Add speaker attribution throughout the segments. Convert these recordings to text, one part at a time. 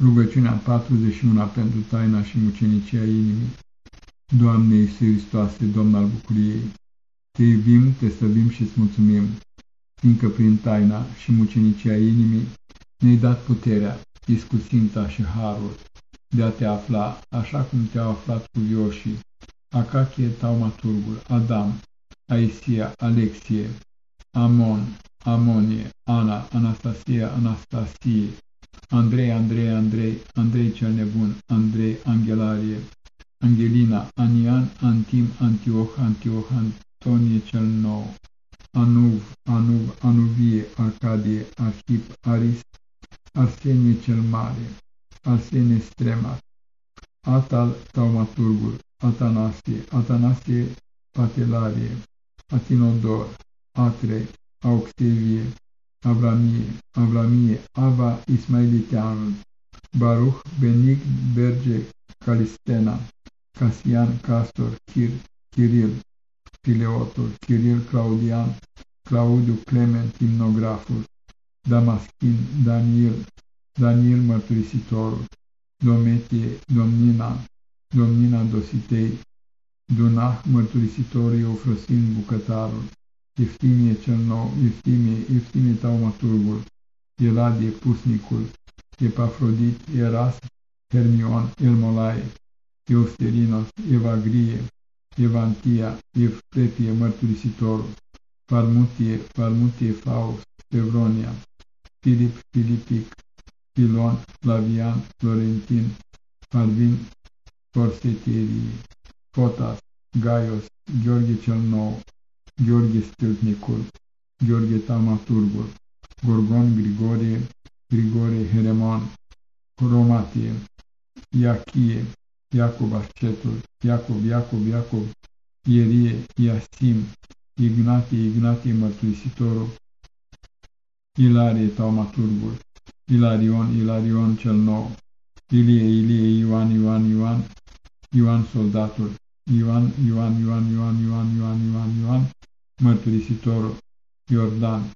Speaker 1: Rugăciunea 41 pentru taina și mucenicia inimii. Doamne Iisus Hristoase, Domn al bucuriei, Te iubim, Te slăbim și îți mulțumim, fiindcă prin taina și mucenicia inimii ne-ai dat puterea, iscusința și harul de a Te afla așa cum Te-au aflat cu Ioșii, Acachie Taumaturgul, Adam, Aisia, Alexie, Amon, Amonie, Ana, Anastasia, Anastasie, Andrei, Andrei, Andrei, Andrei cel nebun, Andrei, Angelarie, Angelina, Anian, Antim, Antioch, Antioch, Antonie cel nou, Anuv, Anuv, Anuvie, Arcadie, Arhip, Aris, Arsenie cel mare, Arsenie Stremat, Atal Taumaturgul, Atanasie, Atanasie Patelarie, Atinodor, Atre, Auxevie, Avramie, Avramie, Ava Ismailiteanul, Baruch, Benig, Berge, Calistena, Casian, Castor, Chir, Kiril, Fileotul, Kiril, Claudian, Claudiu, Clement, Imnograful, Damaschin, Daniel, Daniel Mărturisitorul, Dometie, Domnina, Domnina Dositei, Dunah, Mărturisitorul, Eufrosin, Bucătarul, Eftimie cel nou, Eftimie, Eftimie taumaturgul, Eladie pusnicul, Epafrodit, Eras, Hermion, Elmolae, Eusterinos, Evagrie, Evantia, Evplepie, mărturisitorul, Parmutie, Parmutie, Faust, Evronia, Filip, Filipic, Pilon, Flavian, Florentin, Parvin, Forseterie, Potas, Gaios, Gheorghe cel Nou, Gheorghe Stâlpnicul, Gheorghe Tamaturgul, Gorgon Grigorie, Grigorie Heremon, Romatie, Iachie, Iacob Ascetul, Iacob, Iacob, Iacob, Ierie, Iasim, Ignatie, Ignatie Mărturisitorul, Ilarie Taumaturgul, Ilarion, Ilarion cel nou, Ilie, Ilie, Ioan, Ioan, Ioan, Ioan Soldatul, Ioan, Ioan, Ioan, Ioan, Ioan, Ioan, Ioan, Ioan, Mărturisitorul, Iordan,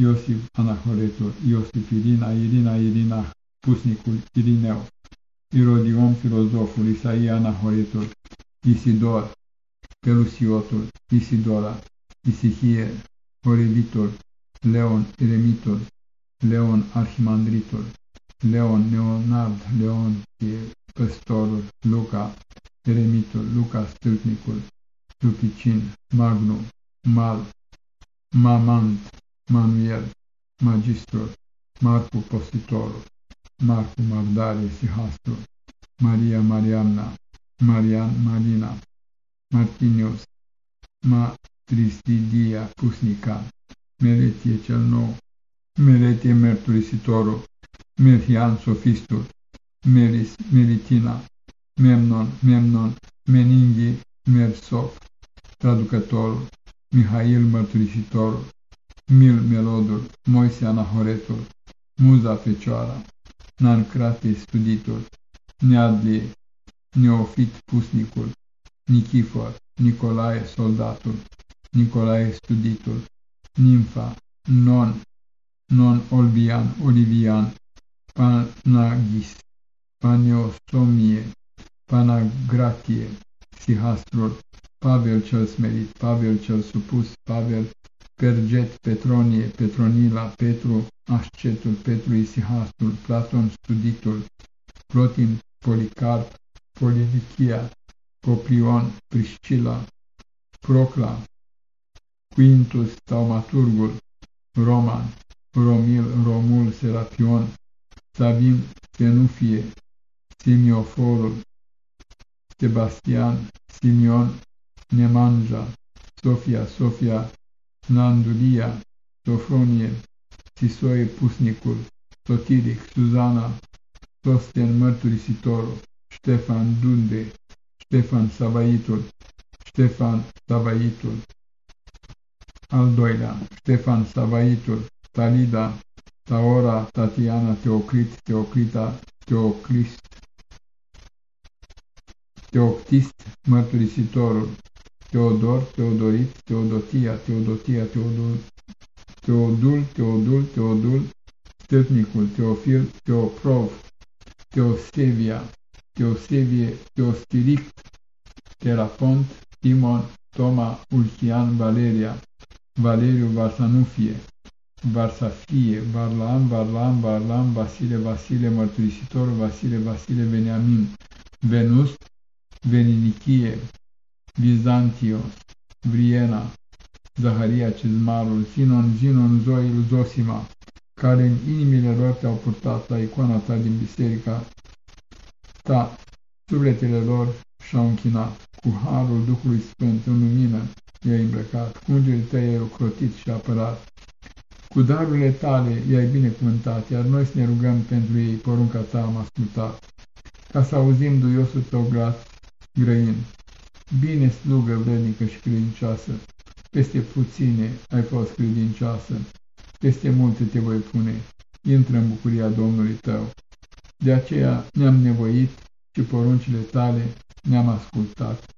Speaker 1: Iosif Anahoretul, Iosif Irina, Irina, Irina, Pusnicul, Irineu, Irodion, Filozoful, Isaia Anahoretul, Isidor, Pelusiotul, Isidora, Isihie, Oribitul, Leon, Eremitul, Leon, Arhimandritul, Leon, Leonard, Leon, Păstorul, Luca, Eremitul, Luca, Stâlpnicul, Lupicin, Magnu, Mal, Mamant, Manuel, Magistrul, Marcu Postitorul, Marcu Mardare Sihastru, Maria Marianna, Marian Marina, Martinius, Matristidia Pusnica, Meletie cel nou, Meletie Mărturisitorul, Merhian Sofistul, Meris Meritina, Memnon, Memnon, Meninghi Mersof, traducătorul, Mihail Mărturisitorul, Mil Melodul, Moise Anahoretul, Muza Fecioara, Nancrate Studitul, Neadlie, Neofit Pusnicul, Nichifor, Nicolae Soldatul, Nicolae Studitul, Nimfa, Non, Non Olvian, Olivian, Panagis, Paniosomie, Panagratie, Sihastrul, Pavel cel smerit, Pavel cel supus, Pavel Perget, Petronie, Petronila, Petru, Ascetul, Petru Isihastul, Platon Studitul, Plotin, Policarp, Polidichia, Poplion, Priscila, Procla, Quintus, Taumaturgul, Roman, Romil, Romul, Serapion, Sabin, Senufie, Simioforul, Sebastian, Simion, Nemanja, Sofia, Sofia, Nandulia, Sofronie, Sisoie Pusnicul, Sotiric, Suzana, Sosten Mărturisitorul, Ștefan Dunde, Ștefan Savaitul, Ștefan Savaitul. Al doilea, Ștefan Savaitul, Talida, Taora, Tatiana, Teocrit, Teocrita, Teoclist, Teoctist, Mărturisitorul, Teodor, Teodorit, Teodotia, Teodotia, Teodul, Teodul, Teodul, Teodul, Stepnicul, Teofil, Teoprov, Teosevia, Teosevie, Teostirict, Terapont, Timon, Toma, Ulchian, Valeria, Valeriu, Varsanufie, Varsafie, Varlam, Varlam, Varlam, Vasile, Vasile, Mărturisitor, Vasile, Vasile, Veniamin, Venus, Veninichie, Bizantios, Vriena, Zaharia Cizmarul, Sinon, Zinon, Zoil, Zosima, care în inimile lor te-au purtat la icoana ta din biserica ta, sufletele lor și-au închinat, cu harul Duhului Sfânt în lumină i-ai îmbrăcat, cu ungerii tăi ai ocrotit și apărat, cu darurile tale i-ai binecuvântat, iar noi să ne rugăm pentru ei, porunca ta am ascultat, ca să auzim duiosul tău glas grăin. Bine slugă vrednică și credincioasă, peste puține ai fost credincioasă, peste multe te voi pune, intră în bucuria Domnului tău. De aceea ne-am nevoit și poruncile tale ne-am ascultat.